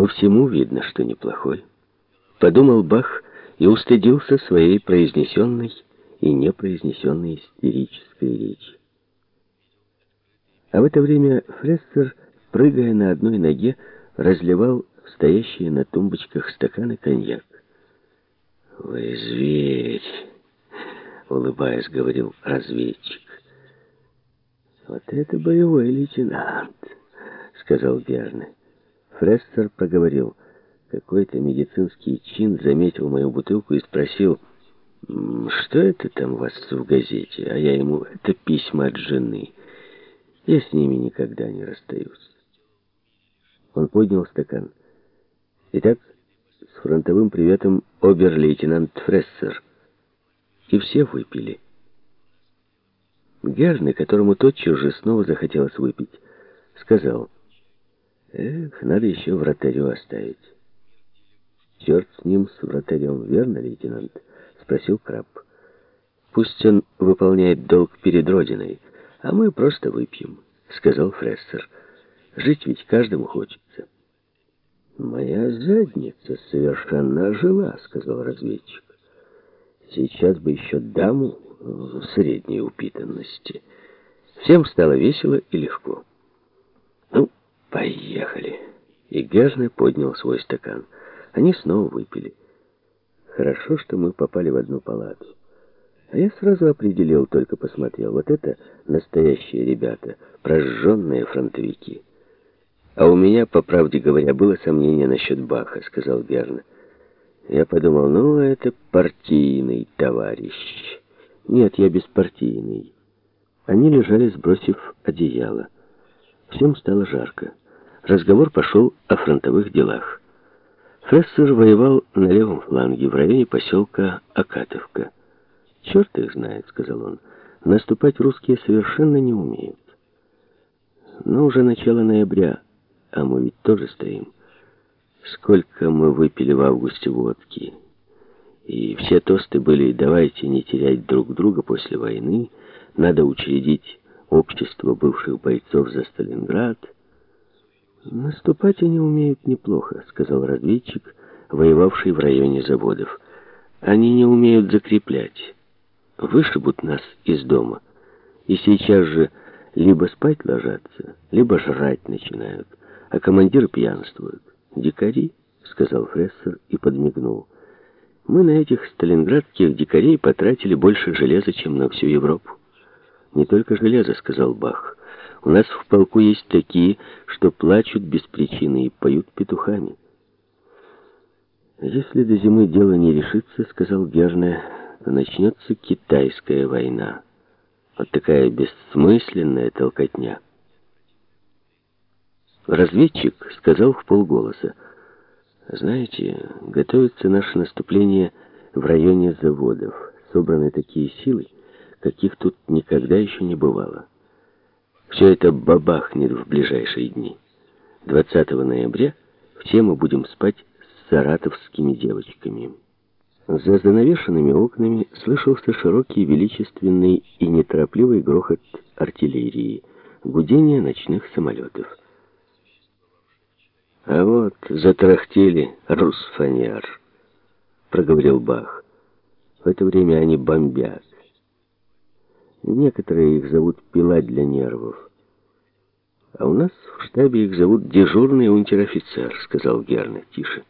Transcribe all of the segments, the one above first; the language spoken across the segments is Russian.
По всему видно, что неплохой. Подумал Бах и устыдился своей произнесенной и непроизнесенной истерической речи. А в это время Фрессер, прыгая на одной ноге, разливал стоящие на тумбочках стаканы коньяк. «Вы зверь!» — улыбаясь, говорил разведчик. «Вот это боевой лейтенант!» — сказал Герне. Фрессер проговорил. Какой-то медицинский чин заметил мою бутылку и спросил, «Что это там у вас в газете?» А я ему, «Это письма от жены. Я с ними никогда не расстаюсь». Он поднял стакан. Итак, с фронтовым приветом обер-лейтенант Фрессер. И все выпили. Герны, которому тотчас же снова захотелось выпить, сказал, «Эх, надо еще вратарю оставить». «Черт с ним, с вратарем, верно, лейтенант?» — спросил Краб. «Пусть он выполняет долг перед Родиной, а мы просто выпьем», — сказал Фрессер. «Жить ведь каждому хочется». «Моя задница совершенно ожила», — сказал разведчик. «Сейчас бы еще даму средней упитанности». Всем стало весело и легко. «Ну, поехали». И Герне поднял свой стакан. Они снова выпили. Хорошо, что мы попали в одну палату. А я сразу определил, только посмотрел. Вот это настоящие ребята, прожженные фронтовики. «А у меня, по правде говоря, было сомнение насчет Баха», — сказал Берна. Я подумал, ну, это партийный товарищ. Нет, я беспартийный. Они лежали, сбросив одеяло. Всем стало жарко. Разговор пошел о фронтовых делах. Фрессер воевал на левом фланге, в районе поселка Акатовка. «Черт их знает», — сказал он, — «наступать русские совершенно не умеют». Но уже начало ноября а мы ведь тоже стоим. Сколько мы выпили в августе водки. И все тосты были «давайте не терять друг друга после войны», «надо учредить общество бывших бойцов за Сталинград». «Наступать они умеют неплохо», — сказал разведчик, воевавший в районе заводов. «Они не умеют закреплять. Вышибут нас из дома. И сейчас же либо спать ложатся, либо жрать начинают» а командиры пьянствуют. «Дикари», — сказал Фрессер и подмигнул. «Мы на этих сталинградских дикарей потратили больше железа, чем на всю Европу». «Не только железо», — сказал Бах. «У нас в полку есть такие, что плачут без причины и поют петухами». «Если до зимы дело не решится», — сказал Герне, — «то начнется китайская война. Вот такая бессмысленная толкотня». Разведчик сказал в полголоса. «Знаете, готовится наше наступление в районе заводов. Собраны такие силы, каких тут никогда еще не бывало. Все это бабахнет в ближайшие дни. 20 ноября все мы будем спать с саратовскими девочками». За занавешенными окнами слышался широкий, величественный и неторопливый грохот артиллерии, гудение ночных самолетов. «А вот затрахтели русфанер», — проговорил Бах. «В это время они бомбят. Некоторые их зовут пила для нервов. А у нас в штабе их зовут дежурный унтер-офицер», — сказал Герна тише.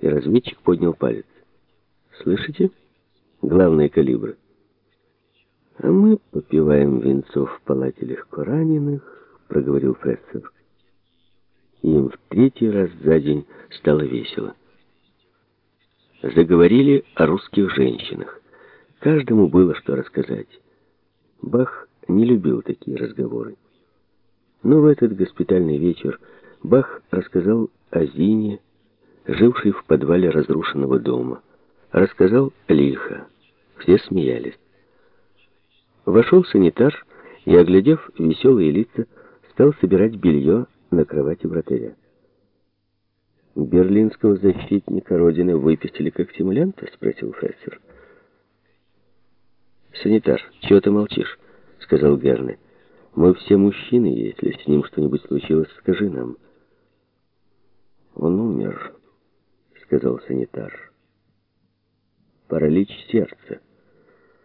И разведчик поднял палец. «Слышите? Главные калибры». «А мы попиваем венцов в палате легко раненых», — проговорил Фрессер им в третий раз за день стало весело. Заговорили о русских женщинах. Каждому было что рассказать. Бах не любил такие разговоры. Но в этот госпитальный вечер Бах рассказал о Зине, жившей в подвале разрушенного дома. Рассказал лихо. Все смеялись. Вошел санитар и, оглядев веселые лица, стал собирать белье на кровати вратаря. «Берлинского защитника Родины выпустили как симулянта?» — спросил Фессер. «Санитар, чего ты молчишь?» — сказал Герне. «Мы все мужчины, если с ним что-нибудь случилось, скажи нам». «Он умер», — сказал санитар. «Паралич сердца».